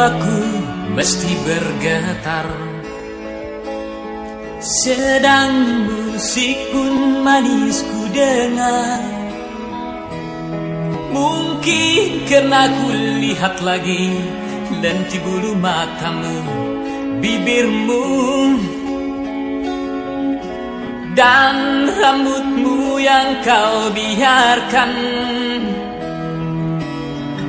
Jiwaku mesti bergetar. Sedang musik pun manis ku dengar. Mungkin karena ku lihat lagi Lenti bulu matamu Bibirmu. Dan rambutmu yang kau biarkan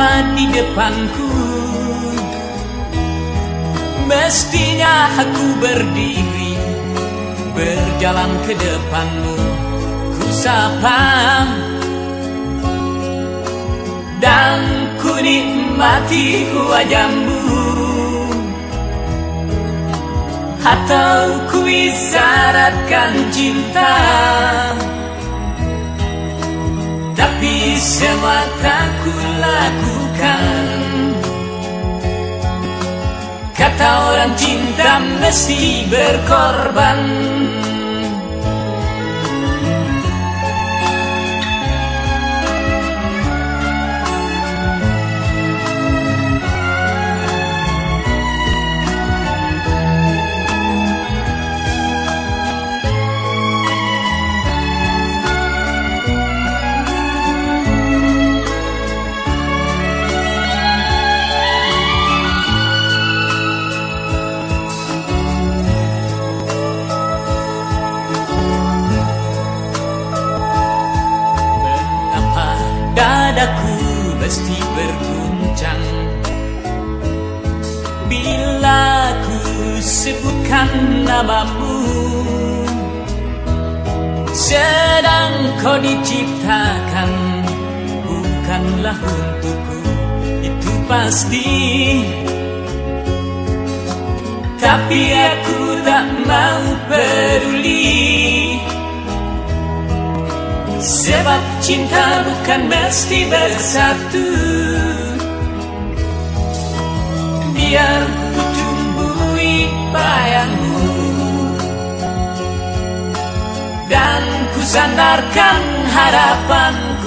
tepat di depanku. Mestinya aku berdiri Berjalan ke depanmu. Ku sapa Dan ku nikmati wajahmu. Atau ku isyaratkan cinta Tapi semua tak ku lakukan. Kata orang cinta mesti berkorban namamu Sedang kau diciptakan Bukanlah untukku Itu pasti. Tapi aku tak mau peduli Sebab cinta bukan mesti bersatu. Biar bayangmu Dan ku sandarkan harapanku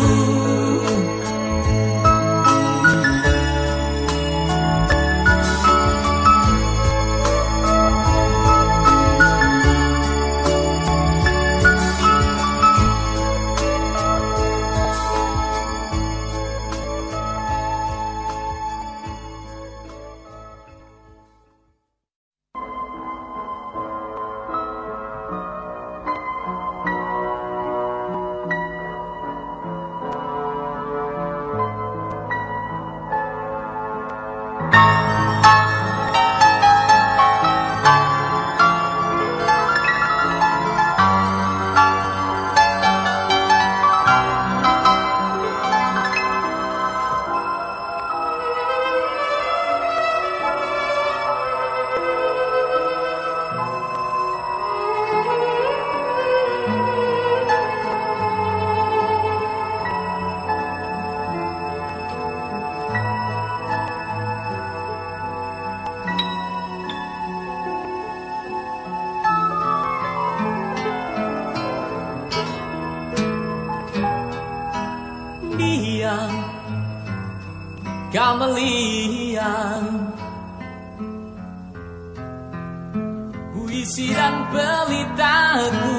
Puisi dan pelitaku.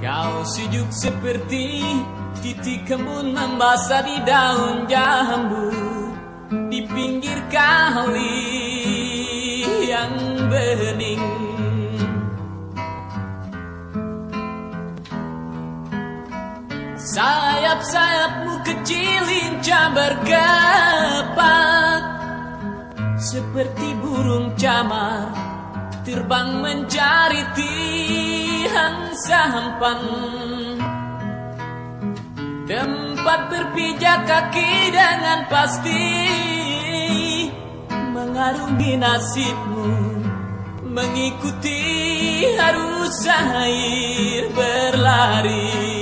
Kau sejuk seperti titik kembun membasah di daun jambu. Di pinggir kali yang bening. Sayap-sayapmu kecil lincah berkepak Seperti burung camar Terbang mencari tiang sampan. Tempat berpijak kaki dengan pasti Mengarungi nasibmu Mengikuti arus air berlari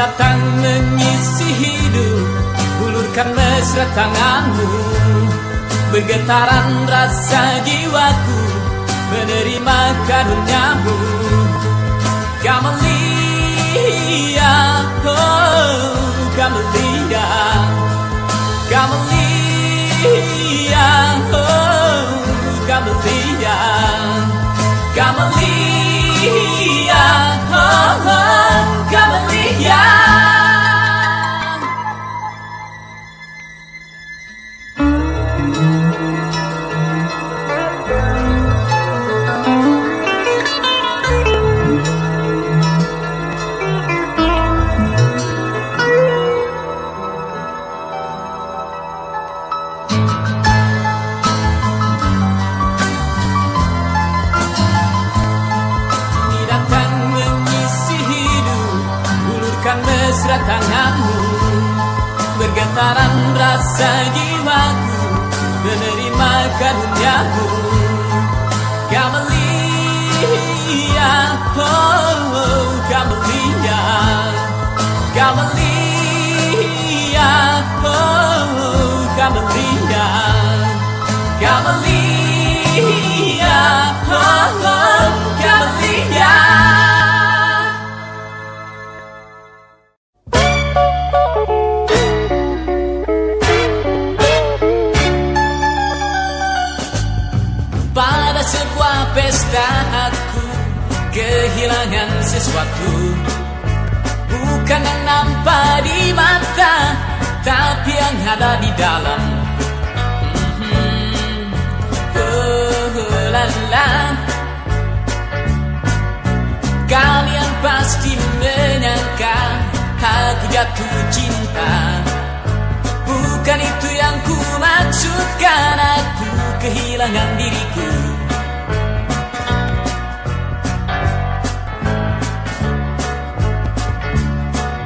datang mengisi hidup Ulurkan mesra tanganmu. Bergetaran rasa jiwaku Menerima karuniamu. Kamelia Oh Kamelia Kamelia Oh Kamelia Kamelia Oh, oh Bergetaran rasa jiwaku Menerima karuniamu Kamelia Oh, oh Kamelia Kamelia Oh, oh Kamelia Kamelia kehilangan sesuatu. Bukan yang nampak di mata Tapi yang ada di dalam. Hmm, oh, lala. Kalian pasti menyangka Aku jatuh cinta. Bukan itu yang ku maksudkan Aku kehilangan diriku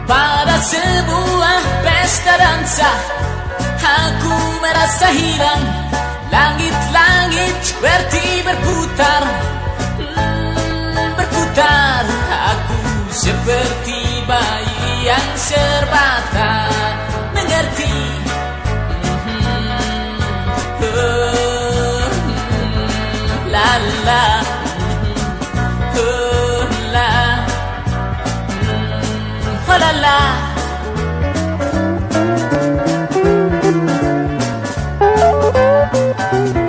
Pada sebuah pesta dansa Aku merasa hilang. Langit-langit seperti berputar hmm, Berputar. Aku seperti bayi yang serba tak mengerti. Hmm, oh, hmm, La la la la. memaksaku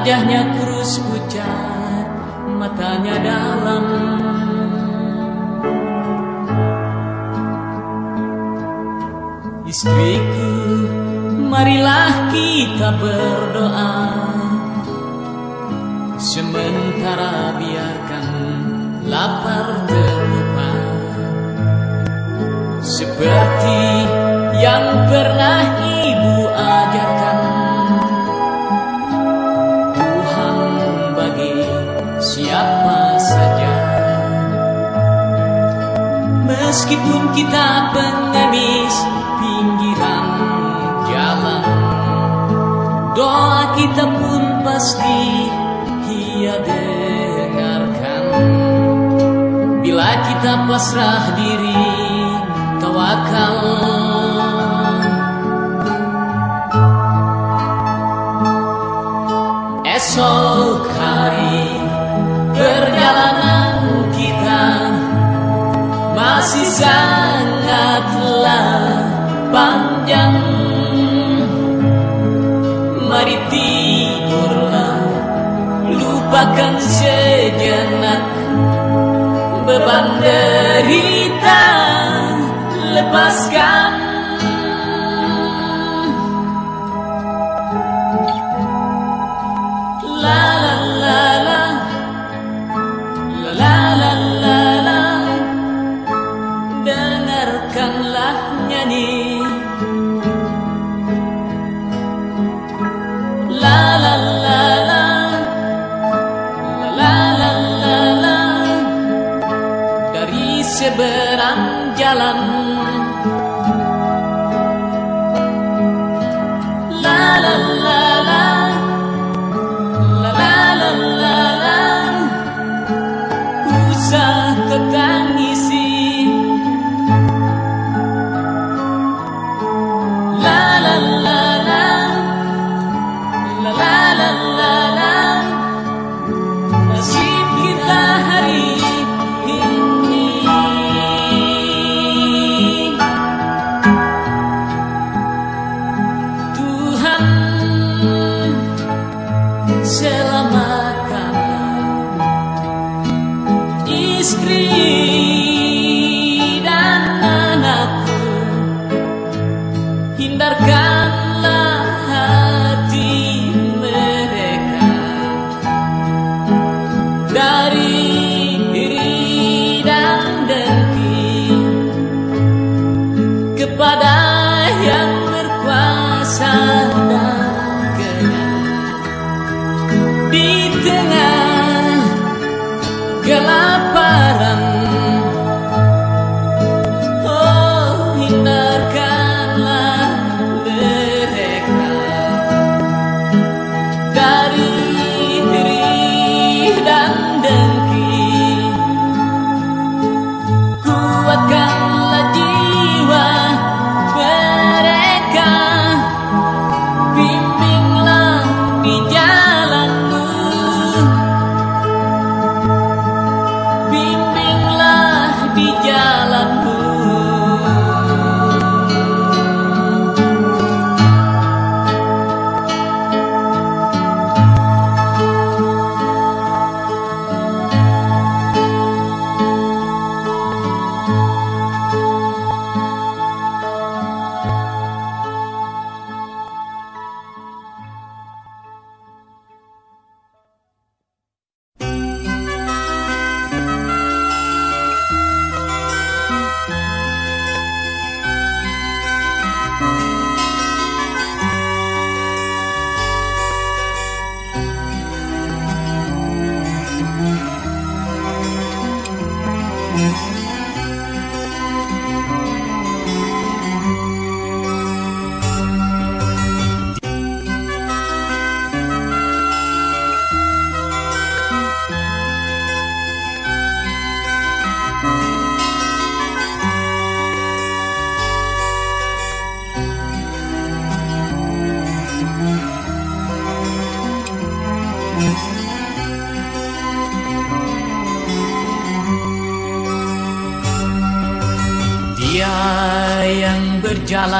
Wajahnya kurus pucat, matanya dalam. Istriku, marilah kita berdoa. Meskipun kita pengemis pinggiran jalan. Doa kita pun pasti ia dengarkan. Bila kita pasrah diri tawakal. Esok sangatlah panjang. Mari tidurlah Lupakan sejenak Beban derita. Lepaskan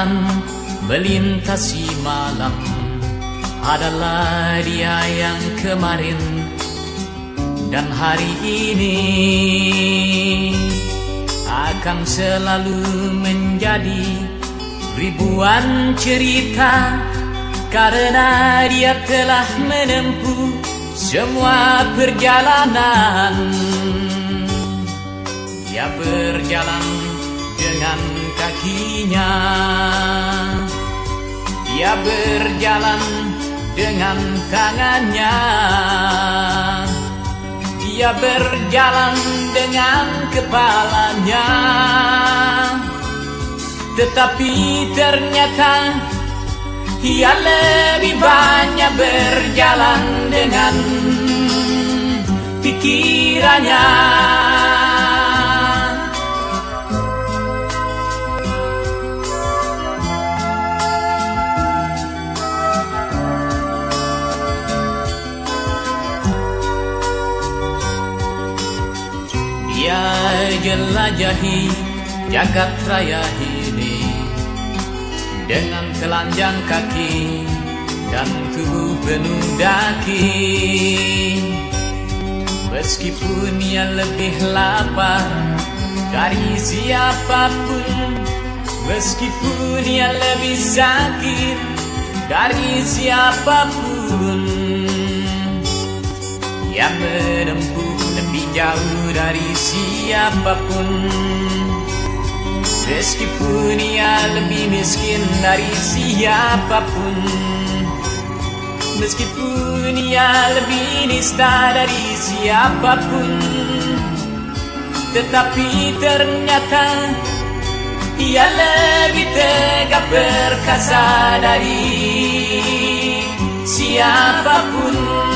berjalan melintasi malam. Adalah dia yang kemarin dan hari ini akan selalu menjadi ribuan cerita karena dia telah menempuh semua perjalanan. Dia berjalan dengan kakinya Berjalan dengan tangannya. Dia berjalan dengan kepalanya. Tetapi ternyata Ia lebih banyak berjalan dengan pikirannya jelajahi jagat raya ini. Dengan telanjang kaki dan tubuh penuh daki. Meskipun ia lebih lapar dari siapa pun Meskipun ia lebih sakit dari siapa pun. Yang menempuh jauh dari siapa pun. Meskipun ia lebih miskin dari siapa pun. Meskipun ia lebih nista dari siapa pun. Tetapi ternyata Ia lebih tegak perkasa dari siapa pun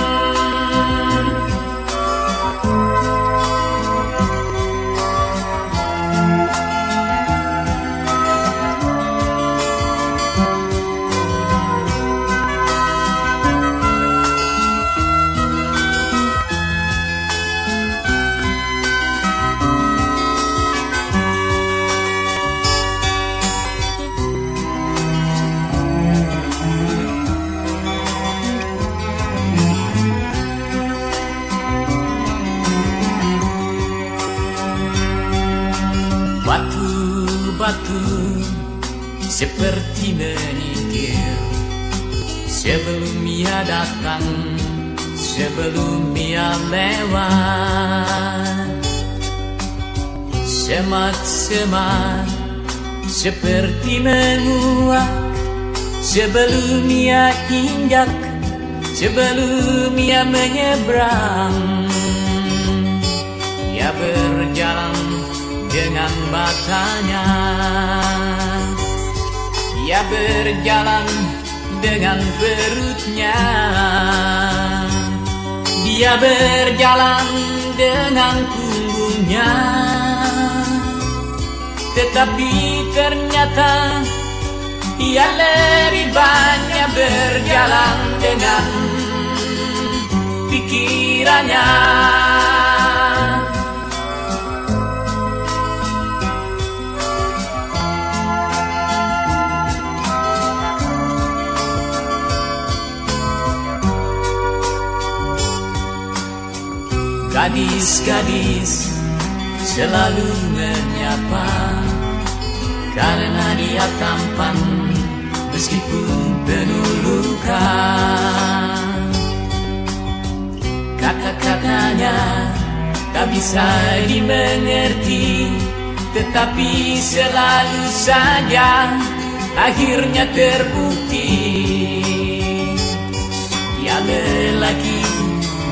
Semat-semat seperti menguak Sebelum ia injak, sebelum ia menyeberang. Ia berjalan dengan batanya. Ia berjalan dengan perutnya. Dia berjalan dengan punggungnya Tetapi ternyata Ia lebih banyak berjalan dengan pikirannya. Gadis-gadis selalu menyapa Karena dia tampan meskipun penuh luka Kata-katanya tak bisa dimengerti Tetapi selalu saja akhirnya terbukti. Ya lelaki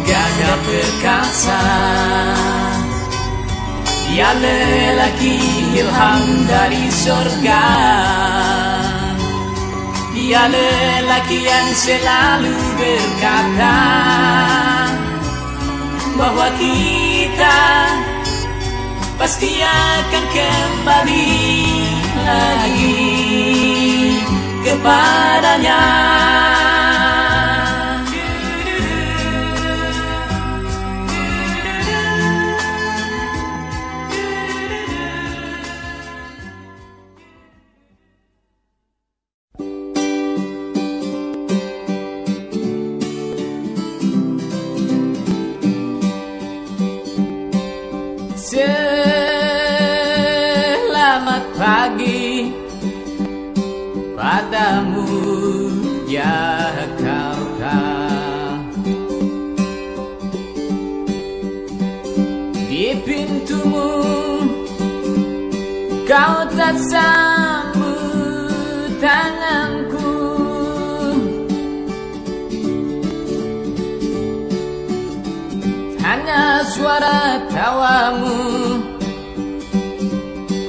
gagah perkasa Dia lelaki ilham dari sorga Dia lelaki yang selalu berkata Bahwa kita pasti akan kembali lagi kepadanya kau tak sambut tanganku. Hanya suara tawamu.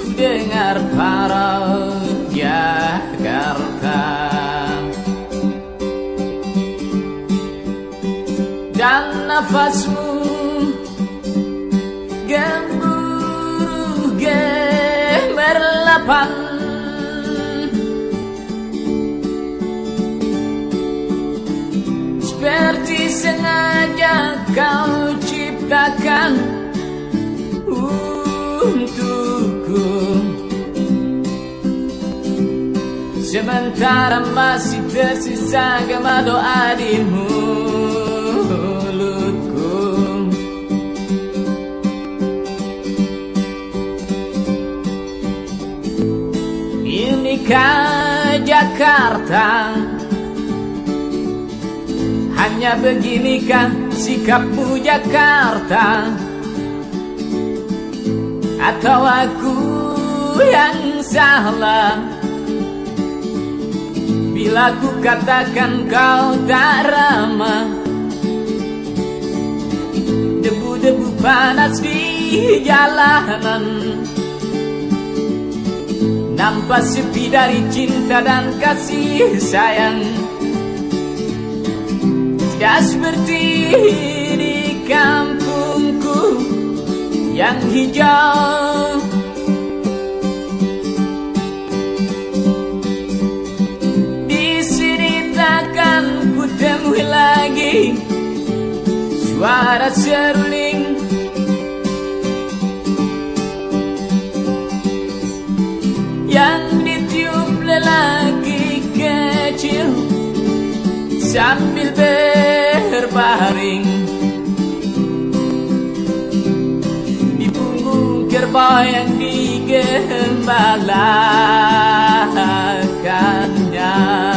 Ku dengar parau Jakarta Dan nafasmu gemerlapan Seperti sengaja kau ciptakan untukku. Sementara masih tersisa gema doa di Beginikah Jakarta Hanya beginikah sikapmu Jakarta Atau aku yang salah? Bila ku katakan kau tak ramah Debu-debu panas di jalanan Nampak sepi dari cinta dan kasih sayang. Tidak seperti di kampungku yang hijau. Di sini ku lagi Suara seruling yang ditiup lelaki kecil sambil berbaring di punggung kerbau yang digembalakannya.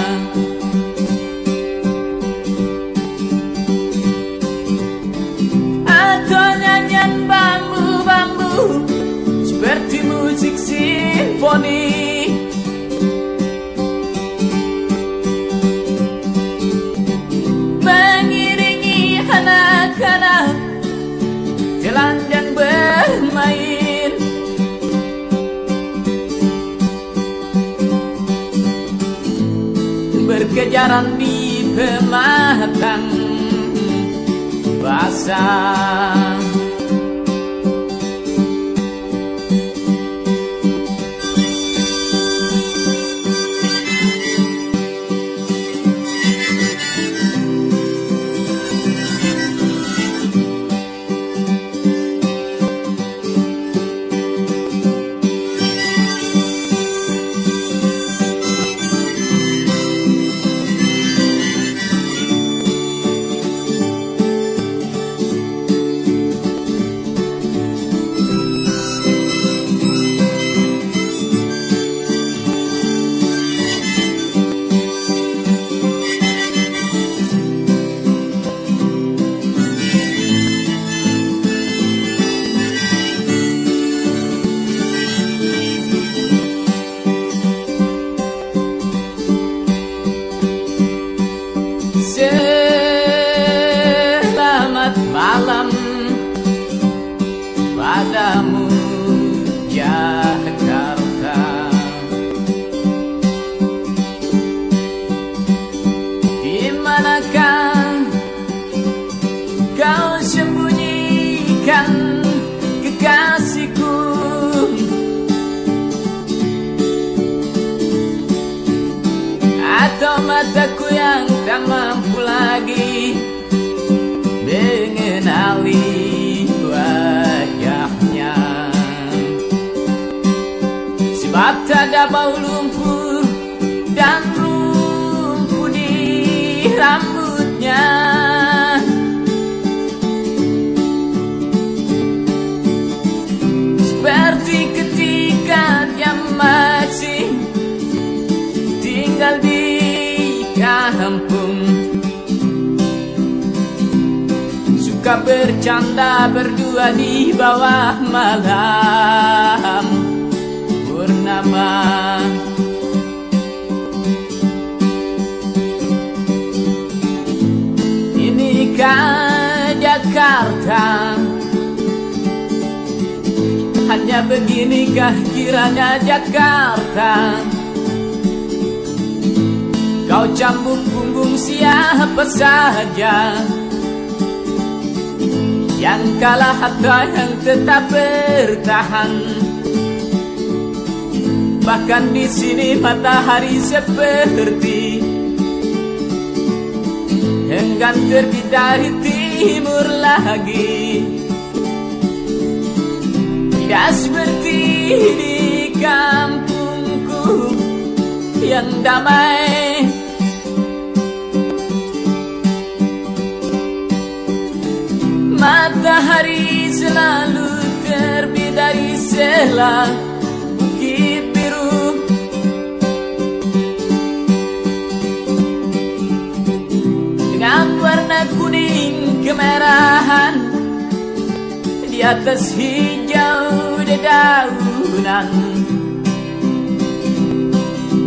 Mengiringi anak-anak telanjang bermain. Berkejaran di pematang basah bercanda berdua di bawah malam purnama. Inikah Jakarta? Hanya beginikah kiranya Jakarta? Kau cambuk punggung siapa saja Yang kalah atau yang tetap bertahan. Bahkan di sini matahari seperti Enggan terbit dari timur lagi. Tidak seperti di kampungku yang damai Matahari selalu terbit dari sela bukit biru. Dengan warna kuning kemerahan Di atas hijau dedaunan.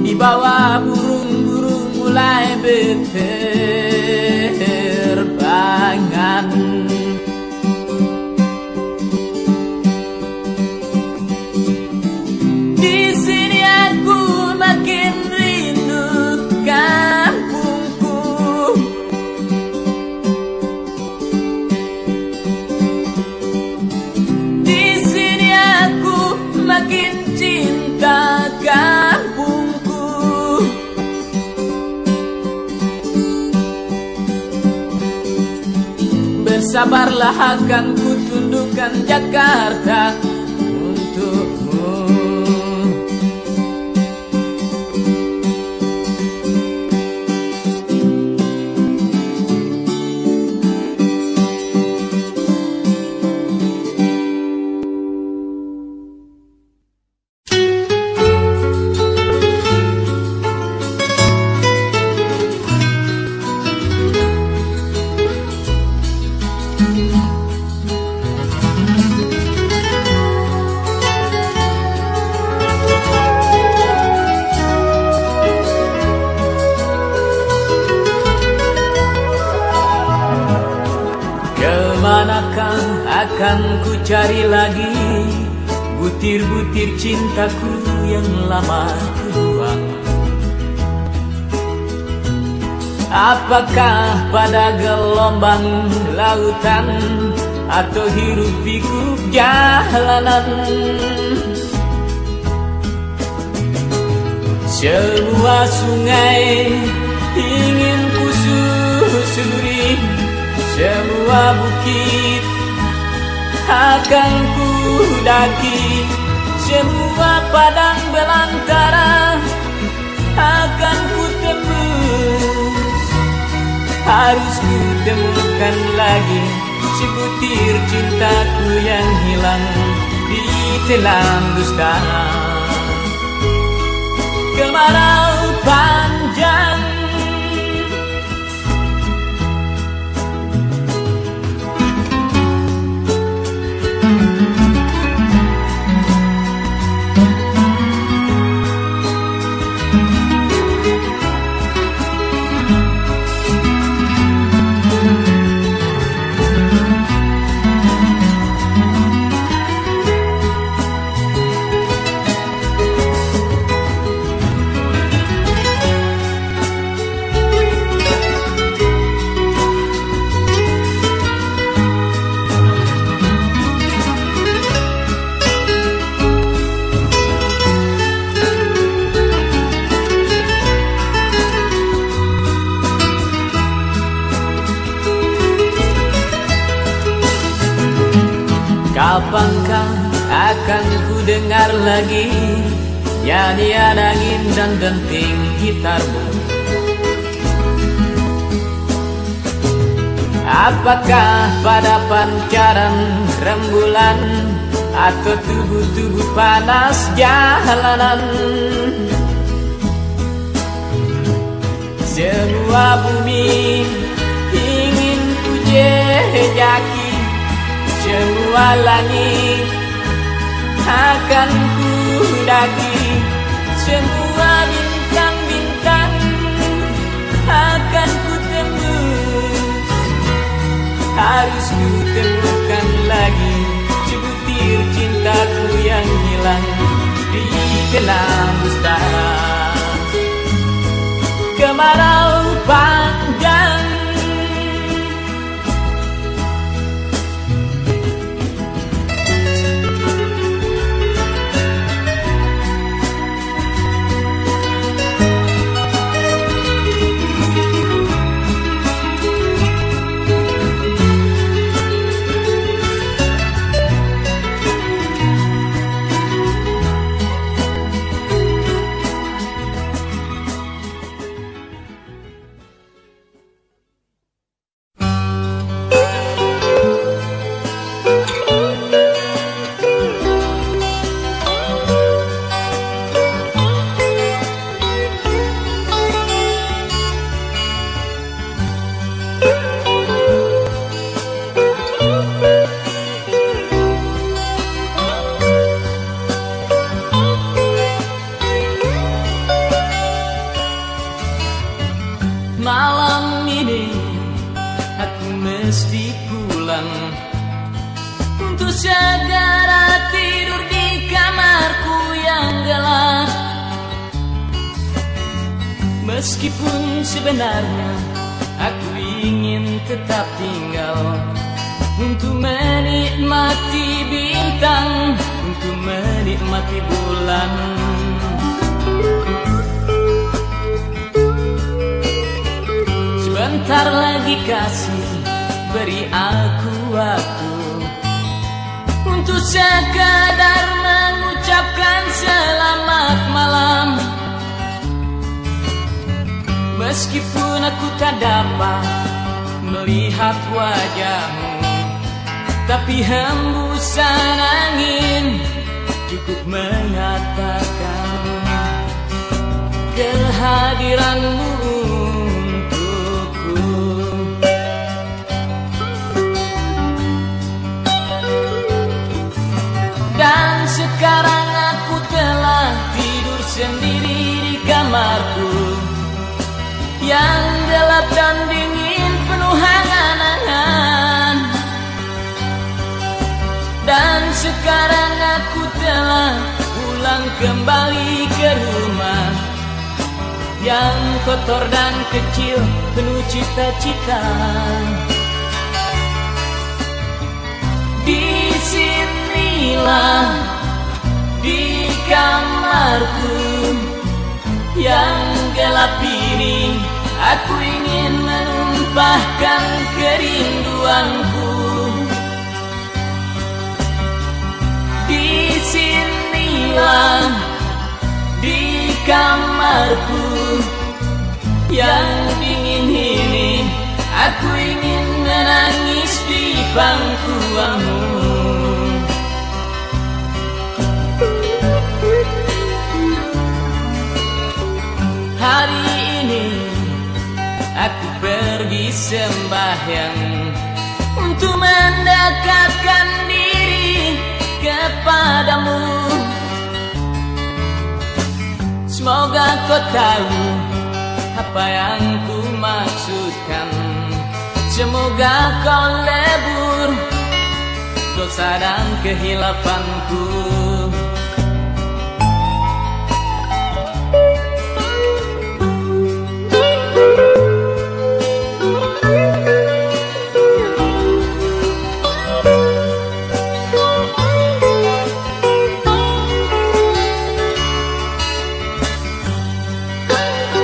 Di bawah burung-burung mulai beter Bersabarlah akan ku tundukkan Jakarta gelombang lautan Atau hirup pikuk jalanan. Semua sungai ingin ku susuri Semua bukit akan ku daki Semua padang belantara akan ku Harus ku temukan lagi Sebutir cintaku yang hilang di telan dusta. Kemarau dengar lagi. Nyanyian angin dan denting gitarmu. Apakah pada pancaran rembulan Atau tubuh-tubuh panas jalanan? Semua bumi ingin ku jejaki Semua langit akan ku daki Semua bintang-bintang akan ku tembus. Harus ku temukan lagi Sebutir cintaku yang hilang Di dalam dusta Kemarau tak dapat melihat wajahmu. Tapi hembusan angin cukup menyatakan Kehadiranmu untukku. Dan sekarang aku telah tidur sendiri di kamarku. Yang gelap dan dingin penuh hangan-hangan Dan sekarang aku telah pulang kembali ke rumah Yang kotor dan kecil penuh cita-cita. Di sinilah di kamarku yang gelap ini Aku ingin menumpahkan kerinduanku. Di sinilah di kamarku yang dingin ini Aku ingin menangis di pangkuanmu Hari pergi sembahyang Untuk mendekatkan diri kepadamu. Semoga kau tahu apa yang ku maksudkan Semoga kau lebur dosa dan kehilafanku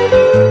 berjalan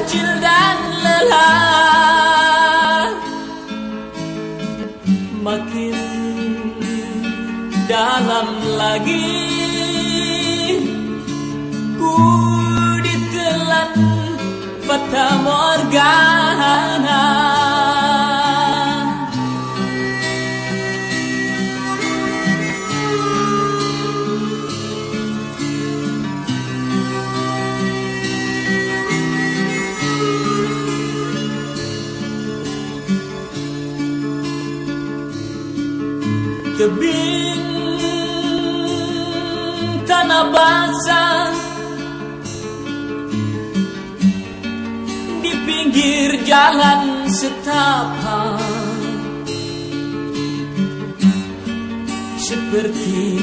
kecil dan lelah makin dalam lagi. Ku ditelan fata morgana Tebing tanah basah Di pinggir jalan setapak Seperti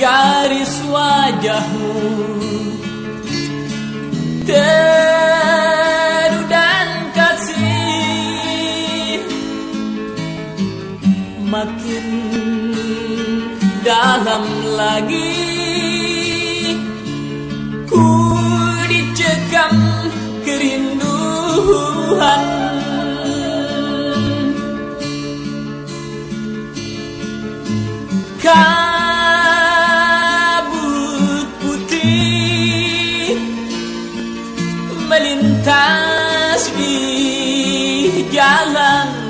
garis wajahmu. Teduh dan kasih Makin dalam lagi. Ku dicekam kerinduan Kabut putih Melintas di jalanku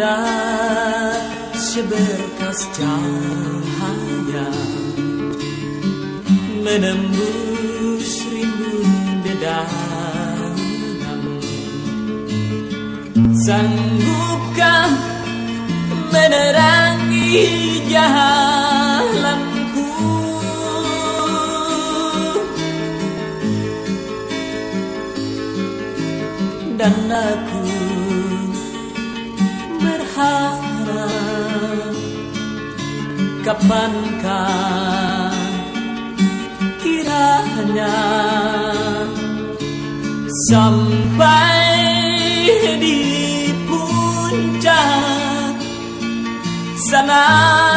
Ada seberkas cahaya Menembus rimbun dedaunan Sanggupkah menerangi jalanku Dan aku Kapankah kiranya Sampai di puncak sana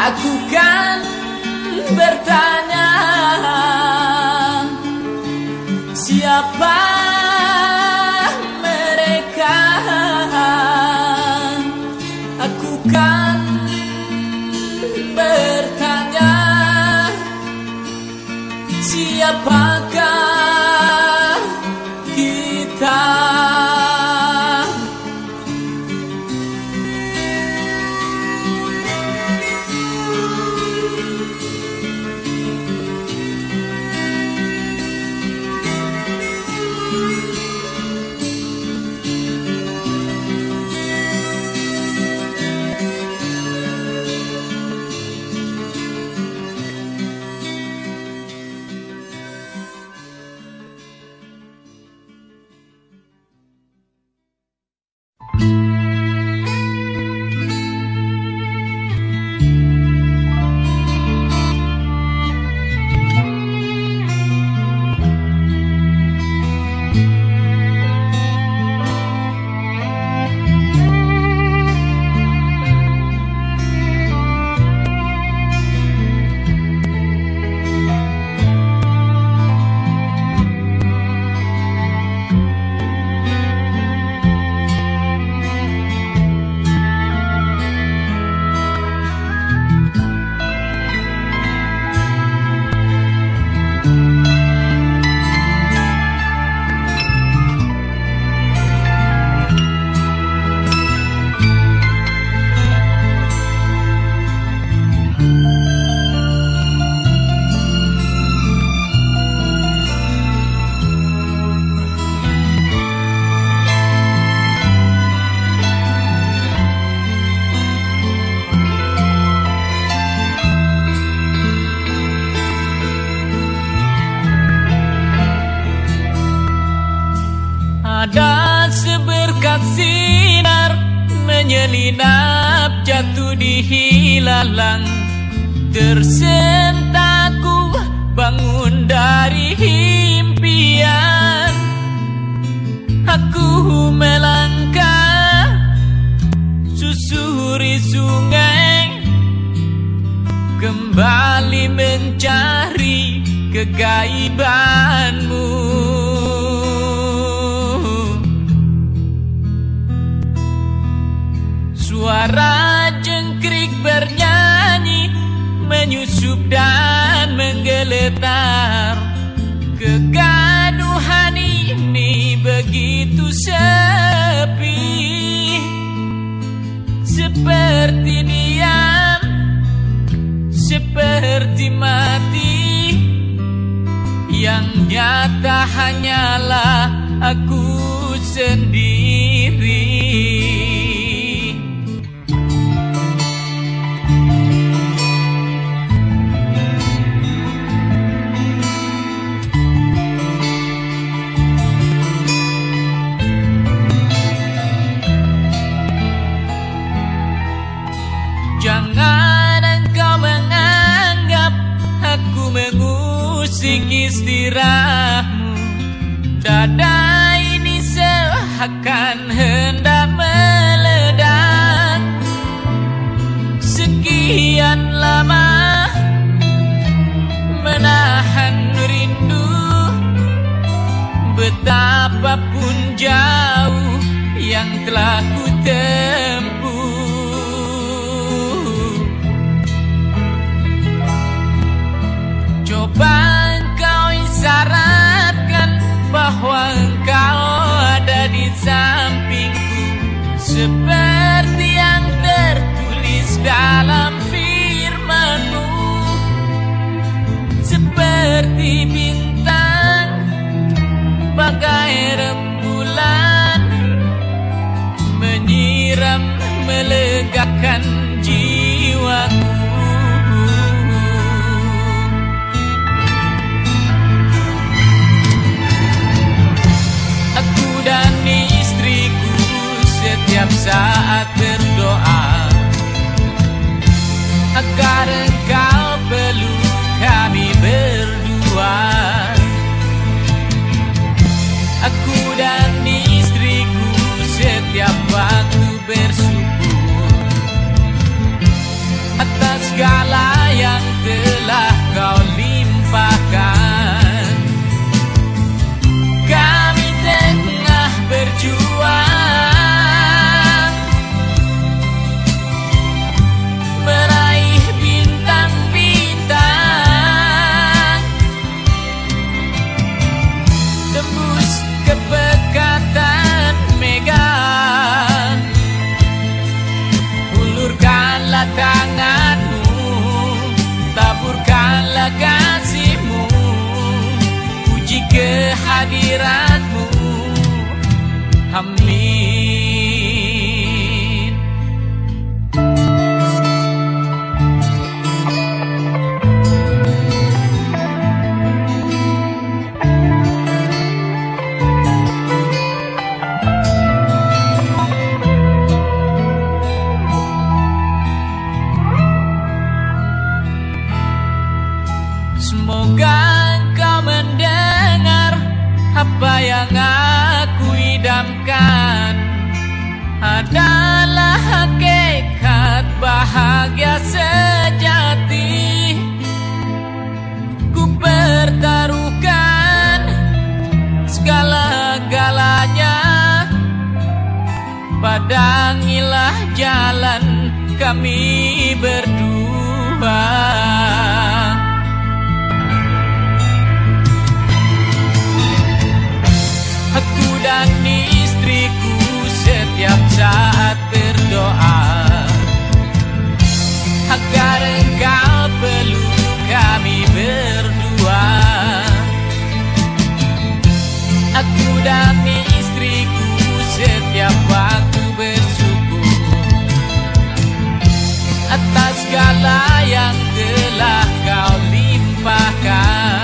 Aku kan bertanya Siapa mereka? Aku kan bertanya Siapakah jatuh di hilalang Tersentakku bangun dari impian. Aku melangkah susuri sungai Kembali mencari kegaiban. Ternyata hanyalah aku sendiri. I got it. padangilah jalan kami berdua. Aku dan istriku setiap saat berdoa Agar engkau peluk kami berdua. Aku dan istriku setiap waktu atas segala yang telah kau limpahkan.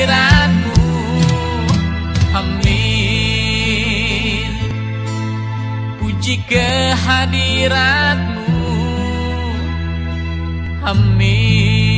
kehadiranmu Amin. Puji kehadiranmu Amin.